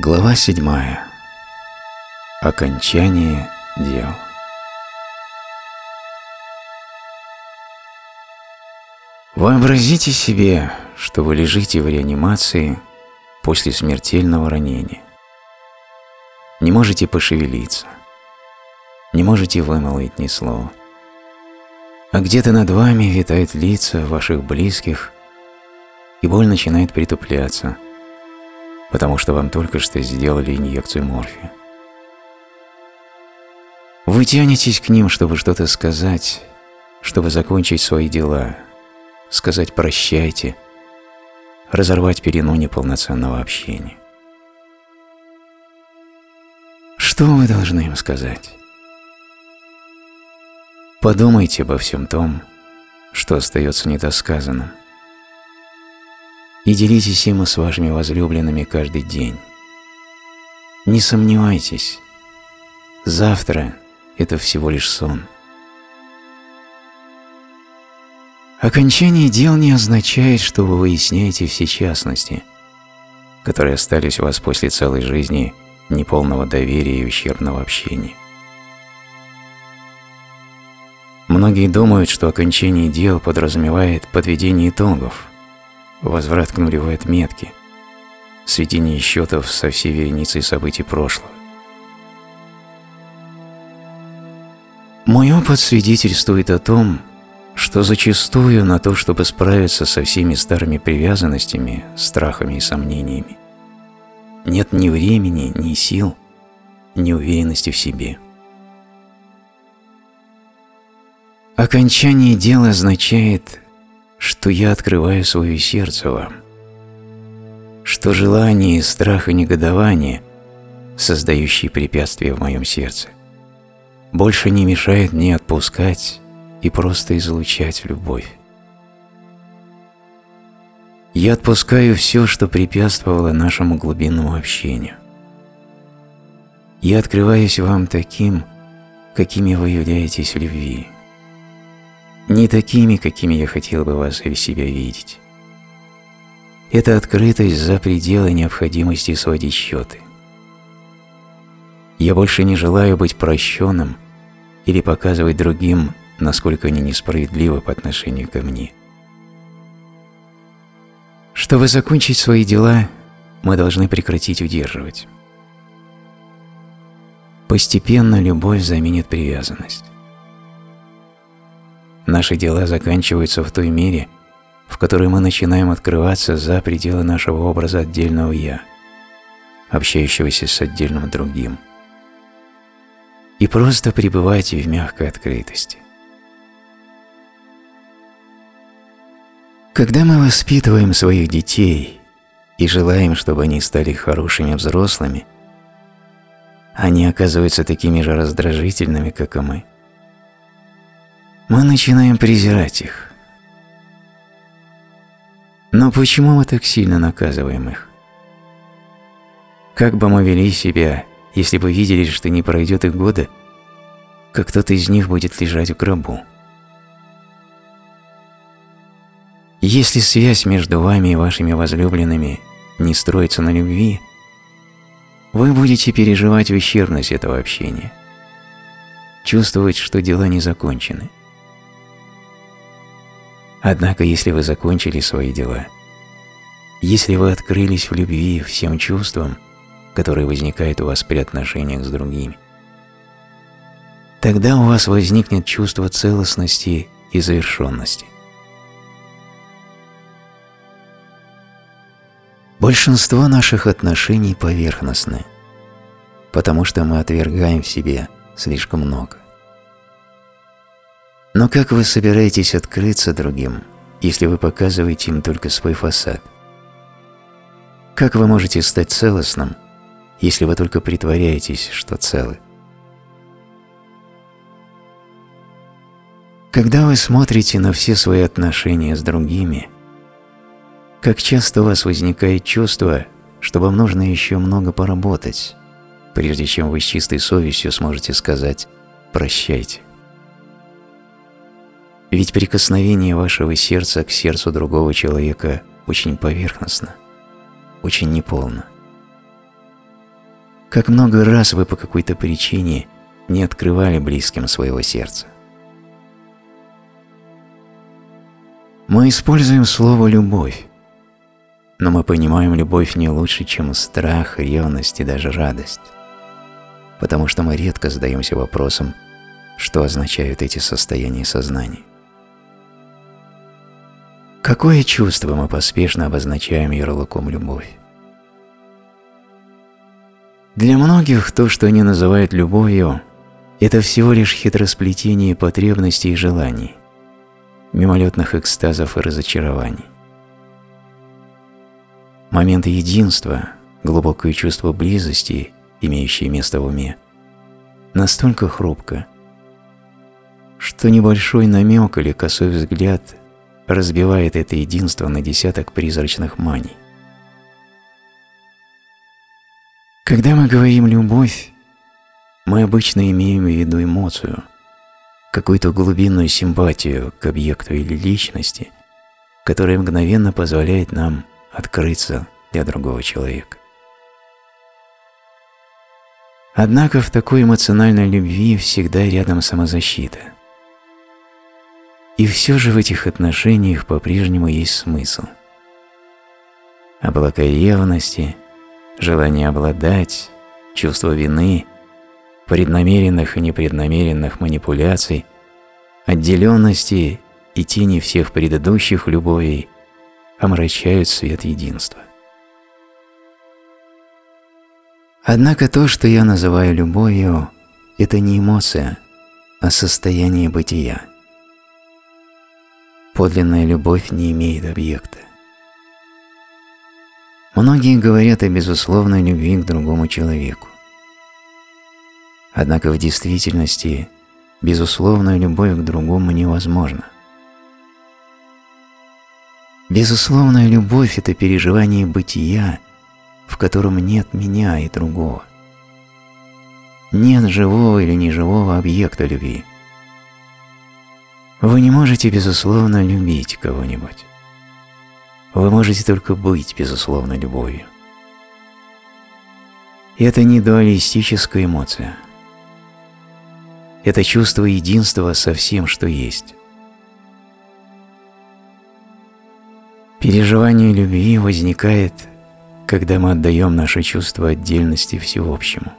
Глава седьмая. Окончание дел. Вообразите себе, что вы лежите в реанимации после смертельного ранения. Не можете пошевелиться, не можете вымолвить ни слова. А где-то над вами витают лица ваших близких, и боль начинает притупляться – потому что вам только что сделали инъекцию морфия. Вы тянетесь к ним, чтобы что-то сказать, чтобы закончить свои дела, сказать «прощайте», разорвать перену неполноценного общения. Что вы должны им сказать? Подумайте обо всем том, что остается недосказанным – и делитесь им с вашими возлюбленными каждый день. Не сомневайтесь, завтра это всего лишь сон. Окончание дел не означает, что вы выясняете все частности, которые остались у вас после целой жизни неполного доверия и ущербного общения. Многие думают, что окончание дел подразумевает подведение итогов, возврат к нулевой отметке, сведение счетов со всей вереницей событий прошлого. Мой опыт свидетельствует о том, что зачастую на то, чтобы справиться со всеми старыми привязанностями, страхами и сомнениями, нет ни времени, ни сил, ни уверенности в себе. Окончание дела означает что я открываю свое сердце вам, что желание, страх и негодование, создающие препятствия в моем сердце, больше не мешает мне отпускать и просто излучать любовь. Я отпускаю все, что препятствовало нашему глубинному общению. Я открываюсь вам таким, какими вы являетесь в любви не такими, какими я хотел бы вас или себя видеть. Это открытость за пределы необходимости сводить счеты. Я больше не желаю быть прощенным или показывать другим, насколько они несправедливы по отношению ко мне. Чтобы закончить свои дела, мы должны прекратить удерживать. Постепенно любовь заменит привязанность. Наши дела заканчиваются в той мере, в которой мы начинаем открываться за пределы нашего образа отдельного «я», общающегося с отдельным другим, и просто пребывать в мягкой открытости. Когда мы воспитываем своих детей и желаем, чтобы они стали хорошими взрослыми, они оказываются такими же раздражительными, как и мы – мы начинаем презирать их. Но почему мы так сильно наказываем их? Как бы мы вели себя, если бы видели, что не пройдет и года, как кто-то из них будет лежать в гробу? Если связь между вами и вашими возлюбленными не строится на любви, вы будете переживать ущербность этого общения, чувствовать, что дела не закончены. Однако, если вы закончили свои дела, если вы открылись в любви всем чувствам, которые возникают у вас при отношениях с другими, тогда у вас возникнет чувство целостности и завершенности. Большинство наших отношений поверхностны, потому что мы отвергаем в себе слишком много. Но как вы собираетесь открыться другим, если вы показываете им только свой фасад? Как вы можете стать целостным, если вы только притворяетесь, что целы? Когда вы смотрите на все свои отношения с другими, как часто у вас возникает чувство, что вам нужно еще много поработать, прежде чем вы с чистой совестью сможете сказать «прощайте». Ведь прикосновение вашего сердца к сердцу другого человека очень поверхностно, очень неполно. Как много раз вы по какой-то причине не открывали близким своего сердца. Мы используем слово «любовь», но мы понимаем любовь не лучше, чем страх, ревность и даже радость, потому что мы редко задаемся вопросом, что означают эти состояния сознания. Какое чувство мы поспешно обозначаем ярлыком «любовь»? Для многих то, что они называют любовью, это всего лишь хитросплетение потребностей и желаний, мимолетных экстазов и разочарований. Момент единства, глубокое чувство близости, имеющее место в уме, настолько хрупко, что небольшой намек или косой взгляд разбивает это единство на десяток призрачных маний. Когда мы говорим «любовь», мы обычно имеем в виду эмоцию, какую-то глубинную симпатию к объекту или личности, которая мгновенно позволяет нам открыться для другого человека. Однако в такой эмоциональной любви всегда рядом самозащита – и все же в этих отношениях по-прежнему есть смысл. Облака ревности, желание обладать, чувство вины, преднамеренных и непреднамеренных манипуляций, отделенности и тени всех предыдущих любовей омрачают свет единства. Однако то, что я называю любовью, это не эмоция, а состояние бытия – подлинная любовь не имеет объекта. Многие говорят о безусловной любви к другому человеку. Однако в действительности безусловная любовь к другому невозможна. Безусловная любовь – это переживание бытия, в котором нет меня и другого. Нет живого или неживого объекта любви – вы не можете, безусловно, любить кого-нибудь. Вы можете только быть, безусловно, любовью. Это не дуалистическая эмоция. Это чувство единства со всем, что есть. Переживание любви возникает, когда мы отдаем наше чувство отдельности всеобщему.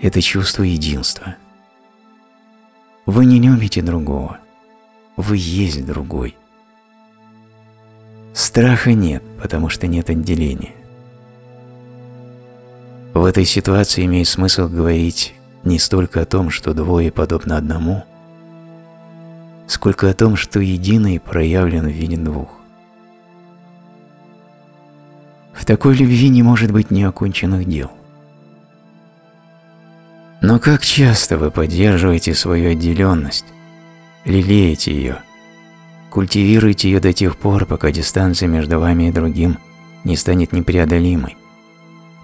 Это чувство единства – вы не любите другого. Вы есть другой. Страха нет, потому что нет отделения. В этой ситуации имеет смысл говорить не столько о том, что двое подобно одному, сколько о том, что единый проявлен в виде двух. В такой любви не может быть неоконченных дел – но как часто вы поддерживаете свою отделенность, лелеете ее, культивируете ее до тех пор, пока дистанция между вами и другим не станет непреодолимой,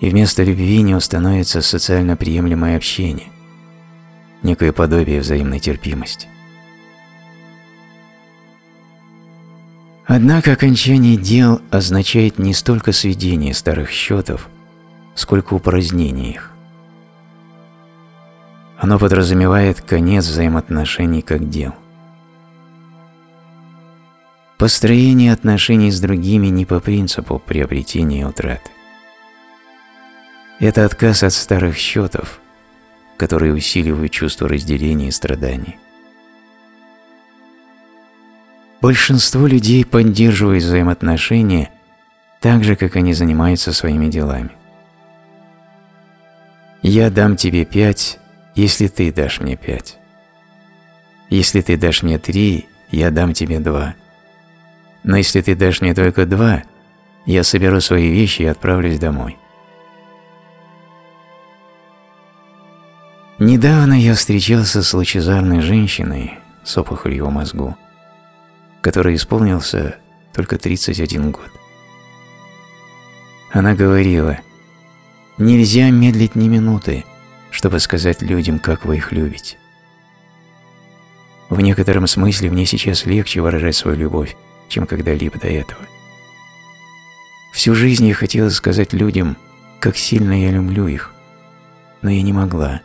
и вместо любви не установится социально приемлемое общение, некое подобие взаимной терпимости. Однако окончание дел означает не столько сведение старых счетов, сколько упразднение их. Оно подразумевает конец взаимоотношений как дел. Построение отношений с другими не по принципу приобретения и утраты. Это отказ от старых счетов, которые усиливают чувство разделения и страданий. Большинство людей поддерживают взаимоотношения так же, как они занимаются своими делами. Я дам тебе пять, если ты дашь мне пять. Если ты дашь мне три, я дам тебе два. Но если ты дашь мне только два, я соберу свои вещи и отправлюсь домой. Недавно я встречался с лучезарной женщиной с опухолью в мозгу, которой исполнился только 31 год. Она говорила, «Нельзя медлить ни минуты, чтобы сказать людям, как вы их любите. В некотором смысле мне сейчас легче выражать свою любовь, чем когда-либо до этого. Всю жизнь я хотела сказать людям, как сильно я люблю их, но я не могла.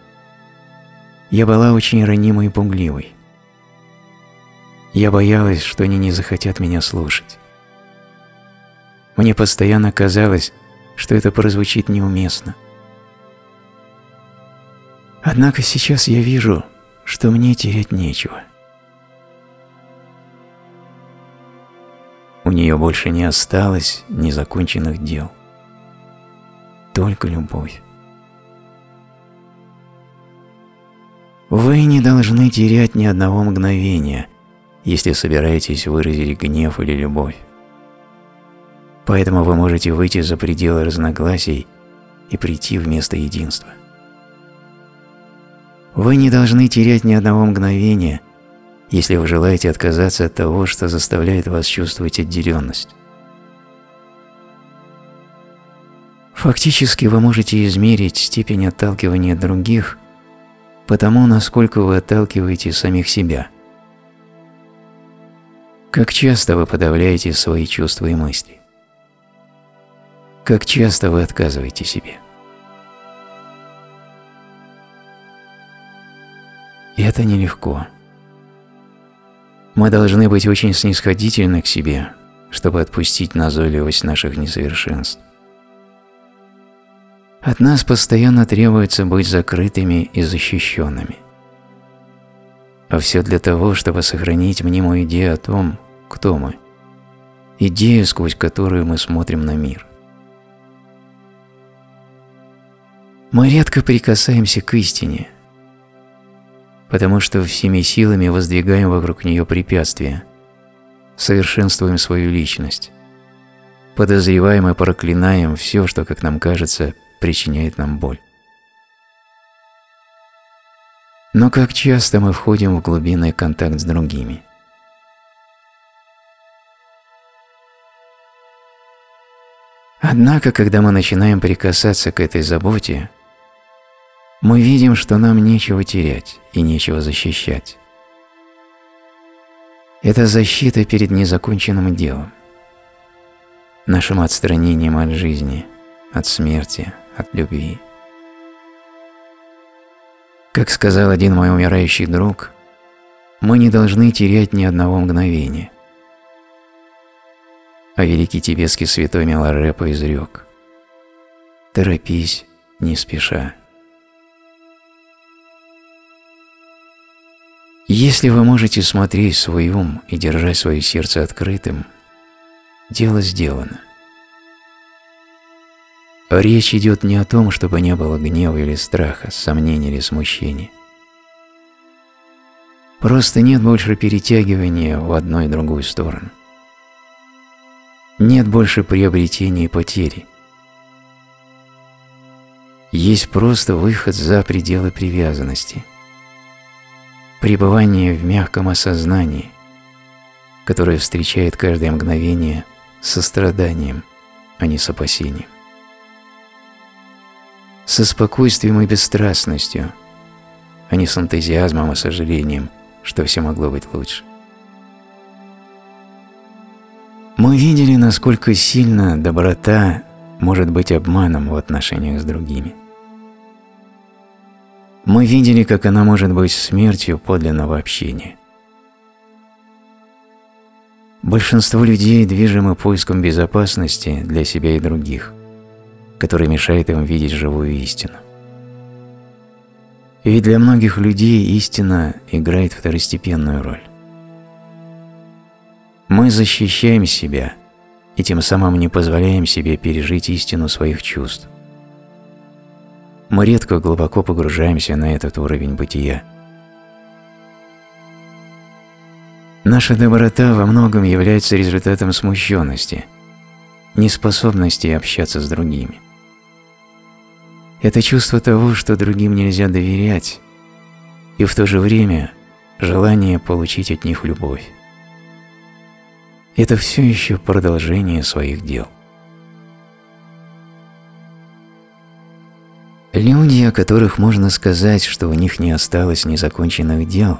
Я была очень ранимой и пугливой. Я боялась, что они не захотят меня слушать. Мне постоянно казалось, что это прозвучит неуместно. Однако сейчас я вижу, что мне терять нечего. У нее больше не осталось незаконченных дел. Только любовь. Вы не должны терять ни одного мгновения, если собираетесь выразить гнев или любовь. Поэтому вы можете выйти за пределы разногласий и прийти в место единства. Вы не должны терять ни одного мгновения, если вы желаете отказаться от того, что заставляет вас чувствовать отделенность. Фактически вы можете измерить степень отталкивания других по тому, насколько вы отталкиваете самих себя. Как часто вы подавляете свои чувства и мысли? Как часто вы отказываете себе? И это нелегко. Мы должны быть очень снисходительны к себе, чтобы отпустить назойливость наших несовершенств. От нас постоянно требуется быть закрытыми и защищенными. А все для того, чтобы сохранить мнимую идею о том, кто мы, идею, сквозь которую мы смотрим на мир. Мы редко прикасаемся к истине – потому что всеми силами воздвигаем вокруг нее препятствия, совершенствуем свою личность, подозреваем и проклинаем все, что, как нам кажется, причиняет нам боль. Но как часто мы входим в глубинный контакт с другими? Однако, когда мы начинаем прикасаться к этой заботе, мы видим, что нам нечего терять и нечего защищать. Это защита перед незаконченным делом, нашим отстранением от жизни, от смерти, от любви. Как сказал один мой умирающий друг, мы не должны терять ни одного мгновения. А великий тибетский святой Миларепа изрек «Торопись, не спеша». Если вы можете смотреть свой ум и держать свое сердце открытым, дело сделано. Речь идет не о том, чтобы не было гнева или страха, сомнений или смущения. Просто нет больше перетягивания в одну и другую сторону. Нет больше приобретения и потери. Есть просто выход за пределы привязанности – пребывание в мягком осознании, которое встречает каждое мгновение со страданием, а не с опасением. Со спокойствием и бесстрастностью, а не с энтузиазмом и сожалением, что все могло быть лучше. Мы видели, насколько сильно доброта может быть обманом в отношениях с другими. Мы видели, как она может быть смертью подлинного общения. Большинство людей движимы поиском безопасности для себя и других, который мешает им видеть живую истину. И для многих людей истина играет второстепенную роль. Мы защищаем себя и тем самым не позволяем себе пережить истину своих чувств, мы редко глубоко погружаемся на этот уровень бытия. Наша доброта во многом является результатом смущенности, неспособности общаться с другими. Это чувство того, что другим нельзя доверять, и в то же время желание получить от них любовь. Это все еще продолжение своих дел. Люди, о которых можно сказать, что у них не осталось незаконченных дел,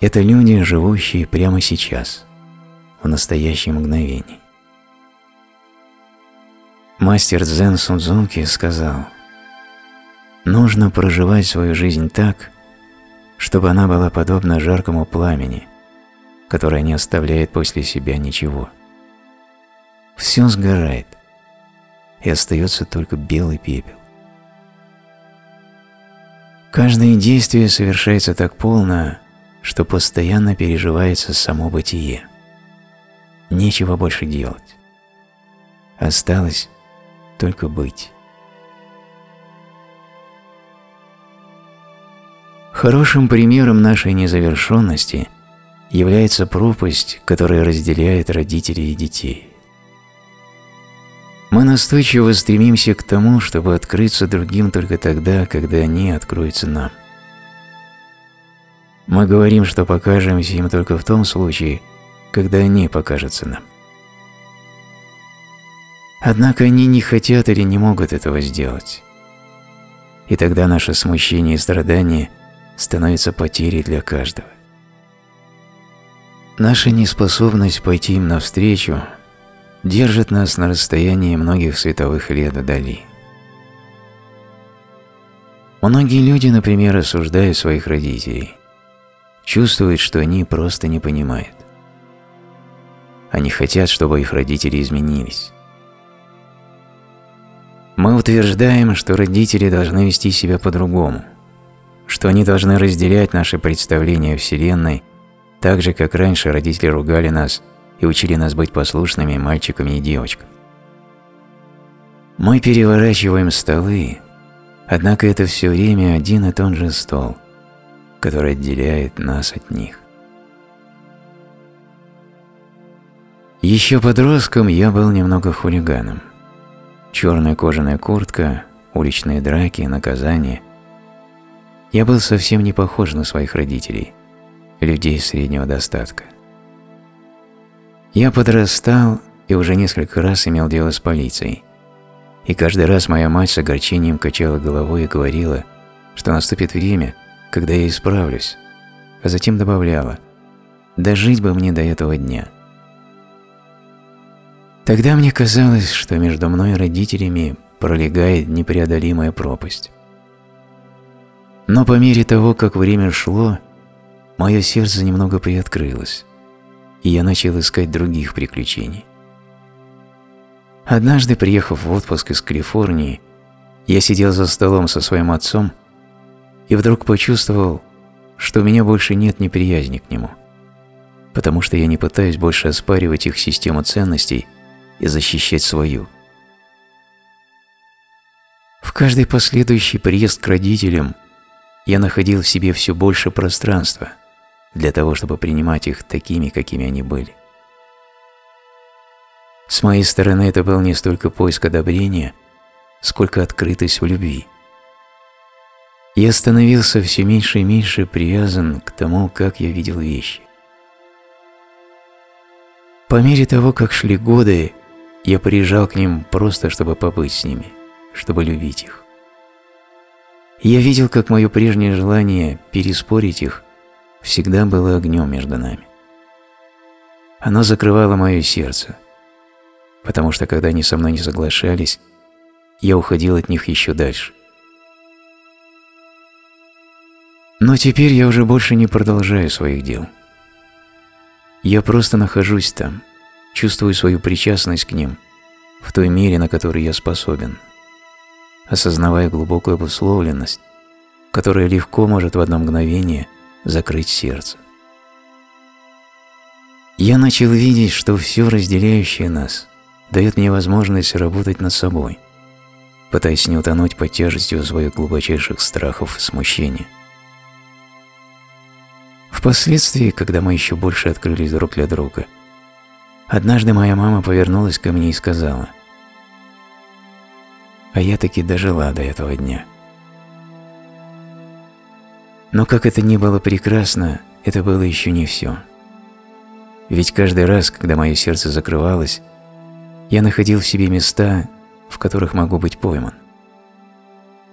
это люди, живущие прямо сейчас, в настоящем мгновении. Мастер Дзен Сунцзунки сказал, «Нужно проживать свою жизнь так, чтобы она была подобна жаркому пламени, которое не оставляет после себя ничего. Все сгорает, и остается только белый пепел. Каждое действие совершается так полно, что постоянно переживается само бытие. Нечего больше делать. Осталось только быть. Хорошим примером нашей незавершенности является пропасть, которая разделяет родителей и детей. Мы настойчиво стремимся к тому, чтобы открыться другим только тогда, когда они откроются нам. Мы говорим, что покажемся им только в том случае, когда они покажутся нам. Однако они не хотят или не могут этого сделать. И тогда наше смущение и страдание становятся потерей для каждого. Наша неспособность пойти им навстречу держит нас на расстоянии многих световых лет вдали. Многие люди, например, осуждают своих родителей, чувствуют, что они просто не понимают. Они хотят, чтобы их родители изменились. Мы утверждаем, что родители должны вести себя по-другому, что они должны разделять наши представления о Вселенной – так же, как раньше родители ругали нас и учили нас быть послушными мальчиками и девочками. Мы переворачиваем столы, однако это все время один и тот же стол, который отделяет нас от них. Еще подростком я был немного хулиганом. Черная кожаная куртка, уличные драки, наказания. Я был совсем не похож на своих родителей – людей среднего достатка. Я подрастал и уже несколько раз имел дело с полицией. И каждый раз моя мать с огорчением качала головой и говорила, что наступит время, когда я исправлюсь, а затем добавляла «дожить бы мне до этого дня». Тогда мне казалось, что между мной и родителями пролегает непреодолимая пропасть. Но по мере того, как время шло, мое сердце немного приоткрылось, и я начал искать других приключений. Однажды, приехав в отпуск из Калифорнии, я сидел за столом со своим отцом и вдруг почувствовал, что у меня больше нет неприязни к нему, потому что я не пытаюсь больше оспаривать их систему ценностей и защищать свою. В каждый последующий приезд к родителям я находил в себе все больше пространства – для того, чтобы принимать их такими, какими они были. С моей стороны это был не столько поиск одобрения, сколько открытость в любви. Я становился все меньше и меньше привязан к тому, как я видел вещи. По мере того, как шли годы, я приезжал к ним просто, чтобы побыть с ними, чтобы любить их. я видел, как мое прежнее желание переспорить их всегда было огнем между нами. Оно закрывало мое сердце, потому что когда они со мной не соглашались, я уходил от них еще дальше. Но теперь я уже больше не продолжаю своих дел. Я просто нахожусь там, чувствую свою причастность к ним в той мере, на которой я способен, осознавая глубокую обусловленность, которая легко может в одно мгновение закрыть сердце. Я начал видеть, что все разделяющее нас дает мне возможность работать над собой, пытаясь не утонуть под тяжестью своих глубочайших страхов и смущения. Впоследствии, когда мы еще больше открылись друг для друга, однажды моя мама повернулась ко мне и сказала, «А я таки дожила до этого дня». Но как это ни было прекрасно, это было еще не все. Ведь каждый раз, когда мое сердце закрывалось, я находил в себе места, в которых могу быть пойман.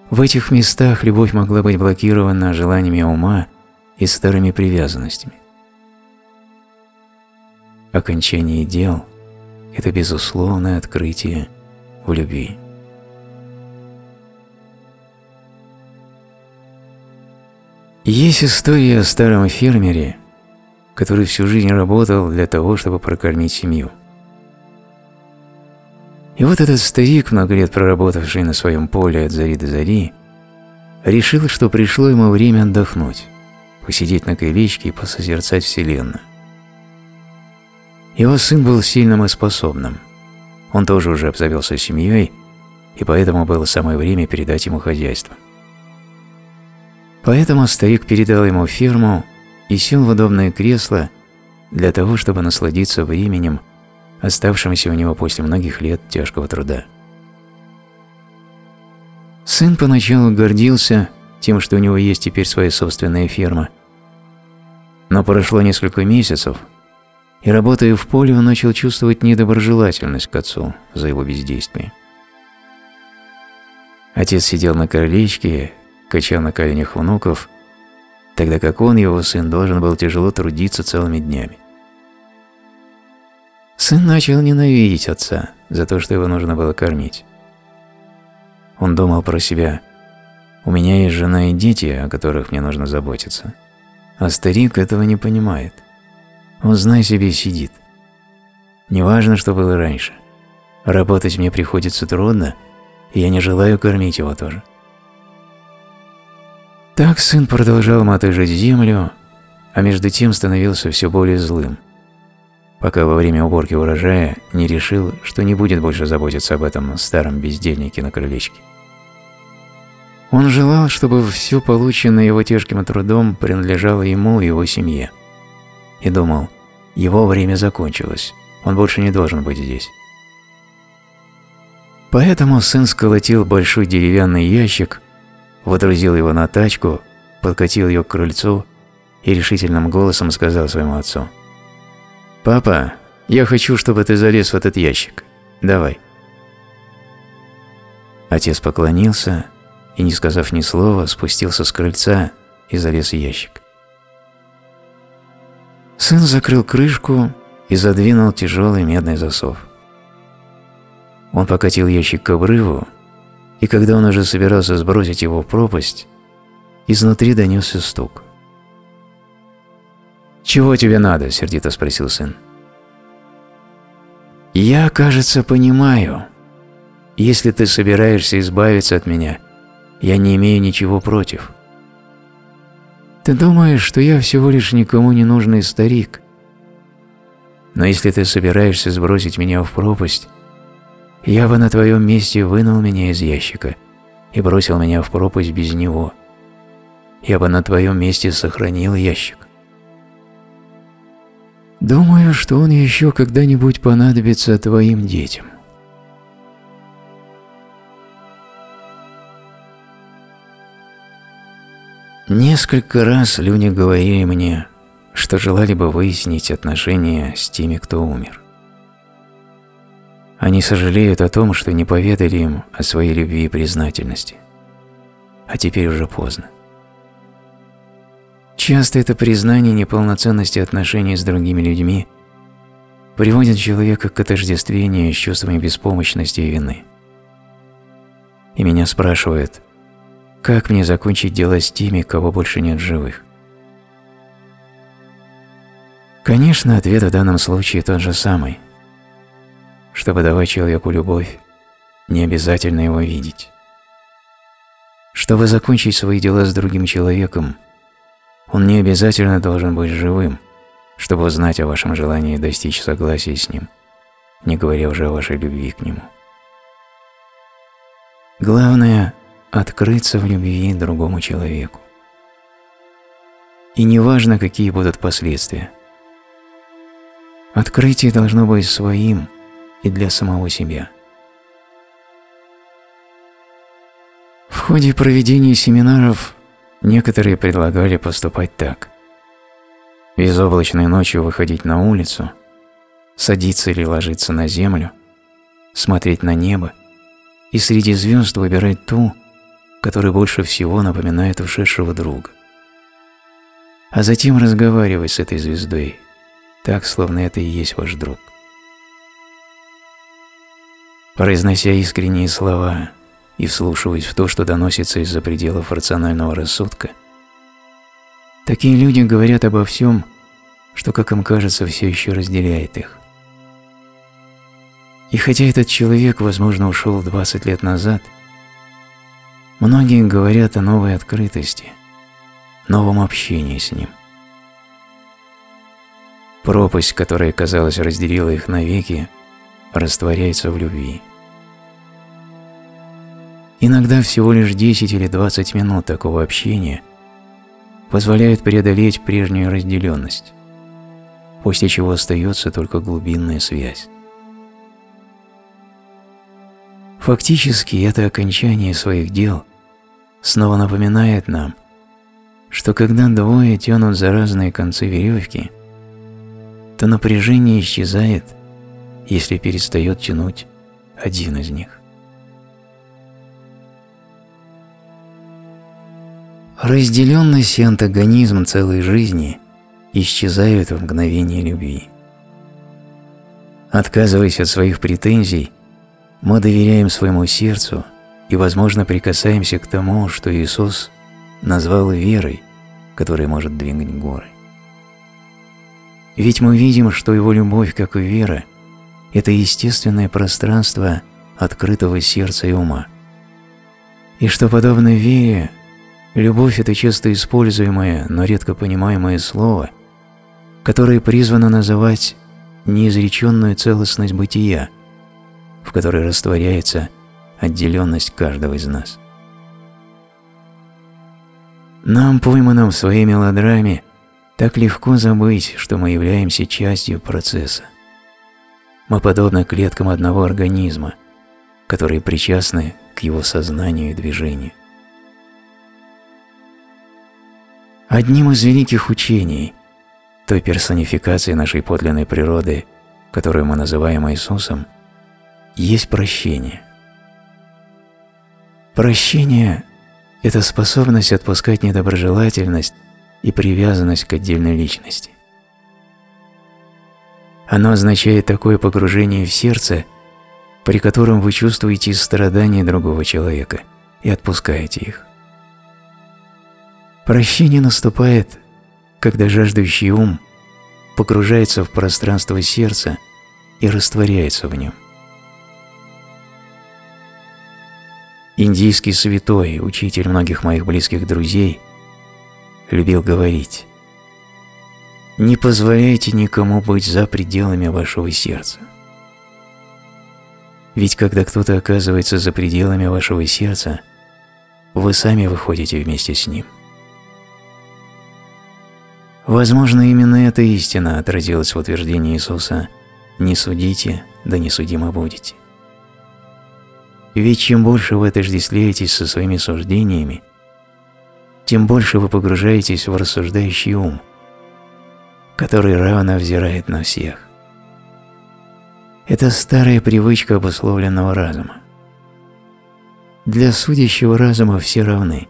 В этих местах любовь могла быть блокирована желаниями ума и старыми привязанностями. Окончание дел – это безусловное открытие в любви. Есть история о старом фермере, который всю жизнь работал для того, чтобы прокормить семью. И вот этот старик, много лет проработавший на своем поле от зари до зари, решил, что пришло ему время отдохнуть, посидеть на крылечке и посозерцать Вселенную. Его сын был сильным и способным. Он тоже уже обзавелся семьей, и поэтому было самое время передать ему хозяйство. Поэтому старик передал ему ферму и сел в удобное кресло для того, чтобы насладиться временем, оставшимся у него после многих лет тяжкого труда. Сын поначалу гордился тем, что у него есть теперь своя собственная ферма. Но прошло несколько месяцев, и работая в поле, он начал чувствовать недоброжелательность к отцу за его бездействие. Отец сидел на крылечке, качал на коленях внуков, тогда как он, его сын, должен был тяжело трудиться целыми днями. Сын начал ненавидеть отца за то, что его нужно было кормить. Он думал про себя, «У меня есть жена и дети, о которых мне нужно заботиться». А старик этого не понимает. Он, знай себе, сидит. Неважно, что было раньше. Работать мне приходится трудно, и я не желаю кормить его тоже. Так сын продолжал мотыжить землю, а между тем становился все более злым, пока во время уборки урожая не решил, что не будет больше заботиться об этом старом бездельнике на крылечке. Он желал, чтобы все полученное его тяжким трудом принадлежало ему и его семье – и думал, его время закончилось, он больше не должен быть здесь. Поэтому сын сколотил большой деревянный ящик, водрузил его на тачку, подкатил ее к крыльцу и решительным голосом сказал своему отцу. «Папа, я хочу, чтобы ты залез в этот ящик. Давай». Отец поклонился и, не сказав ни слова, спустился с крыльца и залез в ящик. Сын закрыл крышку и задвинул тяжелый медный засов. Он покатил ящик к обрыву, и когда он уже собирался сбросить его в пропасть, изнутри донесся стук. «Чего тебе надо?» – сердито спросил сын. «Я, кажется, понимаю. Если ты собираешься избавиться от меня, я не имею ничего против. Ты думаешь, что я всего лишь никому не нужный старик. Но если ты собираешься сбросить меня в пропасть, я бы на твоем месте вынул меня из ящика и бросил меня в пропасть без него. Я бы на твоем месте сохранил ящик. Думаю, что он еще когда-нибудь понадобится твоим детям. Несколько раз люди говорили мне, что желали бы выяснить отношения с теми, кто умер. Они сожалеют о том, что не поведали им о своей любви и признательности. А теперь уже поздно. Часто это признание неполноценности отношений с другими людьми приводит человека к отождествлению с чувствами беспомощности и вины. И меня спрашивают – как мне закончить дело с теми, кого больше нет живых? Конечно, ответ в данном случае тот же самый. Чтобы давать человеку любовь, не обязательно его видеть. Чтобы закончить свои дела с другим человеком, он не обязательно должен быть живым, чтобы узнать о вашем желании достичь согласия с ним, не говоря уже о вашей любви к нему. Главное открыться в любви другому человеку. И неважно, какие будут последствия. Открытие должно быть своим и для самого себя. В ходе проведения семинаров некоторые предлагали поступать так. Безоблачной ночью выходить на улицу, садиться или ложиться на землю, смотреть на небо и среди звезд выбирать ту, который больше всего напоминает ушедшего друга. А затем разговаривать с этой звездой, так, словно это и есть ваш друг. Произнося искренние слова и вслушиваясь в то, что доносится из-за пределов рационального рассудка, такие люди говорят обо всем, что, как им кажется, все еще разделяет их. И хотя этот человек, возможно, ушел 20 лет назад, многие говорят о новой открытости, новом общении с ним. Пропасть, которая, казалось, разделила их навеки, растворяется в любви. Иногда всего лишь 10 или 20 минут такого общения позволяют преодолеть прежнюю разделенность, после чего остается только глубинная связь. Фактически это окончание своих дел снова напоминает нам, что когда двое тянут за разные концы веревки, то напряжение исчезает, если перестает тянуть один из них. Разделенность и антагонизм целой жизни исчезают в мгновение любви. Отказываясь от своих претензий, мы доверяем своему сердцу и, возможно, прикасаемся к тому, что Иисус назвал верой, которая может двигать горы. Ведь мы видим, что Его любовь, как и вера, это естественное пространство открытого сердца и ума. И что, подобно вере, любовь – это часто используемое, но редко понимаемое слово, которое призвано называть неизреченную целостность бытия – в которой растворяется отделенность каждого из нас. Нам, пойманным в своей мелодраме, так легко забыть, что мы являемся частью процесса. Мы подобны клеткам одного организма, которые причастны к его сознанию и движению. Одним из великих учений, той персонификации нашей подлинной природы, которую мы называем Иисусом, есть прощение. Прощение – это способность отпускать недоброжелательность и привязанность к отдельной личности. Оно означает такое погружение в сердце, при котором вы чувствуете страдания другого человека и отпускаете их. Прощение наступает, когда жаждущий ум погружается в пространство сердца и растворяется в нем. Индийский святой, учитель многих моих близких друзей, любил говорить «Не позволяйте никому быть за пределами вашего сердца». Ведь когда кто-то оказывается за пределами вашего сердца, вы сами выходите вместе с ним. Возможно, именно эта истина отразилась в утверждении Иисуса «Не судите, да не судимы будете». Ведь чем больше вы отождествляетесь со своими суждениями, тем больше вы погружаетесь в рассуждающий ум, который равно взирает на всех. Это старая привычка обусловленного разума. Для судящего разума все равны.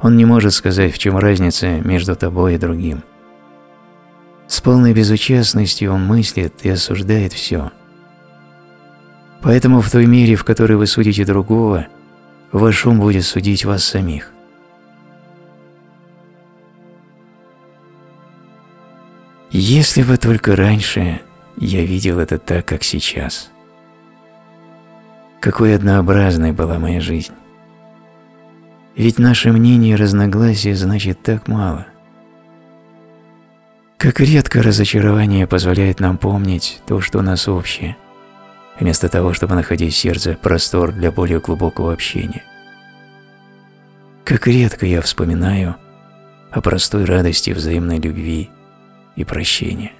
Он не может сказать, в чем разница между тобой и другим. С полной безучастностью он мыслит и осуждает все – Поэтому в той мере, в которой вы судите другого, ваш ум будет судить вас самих. Если бы только раньше я видел это так, как сейчас. Какой однообразной была моя жизнь. Ведь наше мнение и разногласия значит так мало. Как редко разочарование позволяет нам помнить то, что у нас общее – вместо того, чтобы находить в сердце простор для более глубокого общения. Как редко я вспоминаю о простой радости взаимной любви и прощения.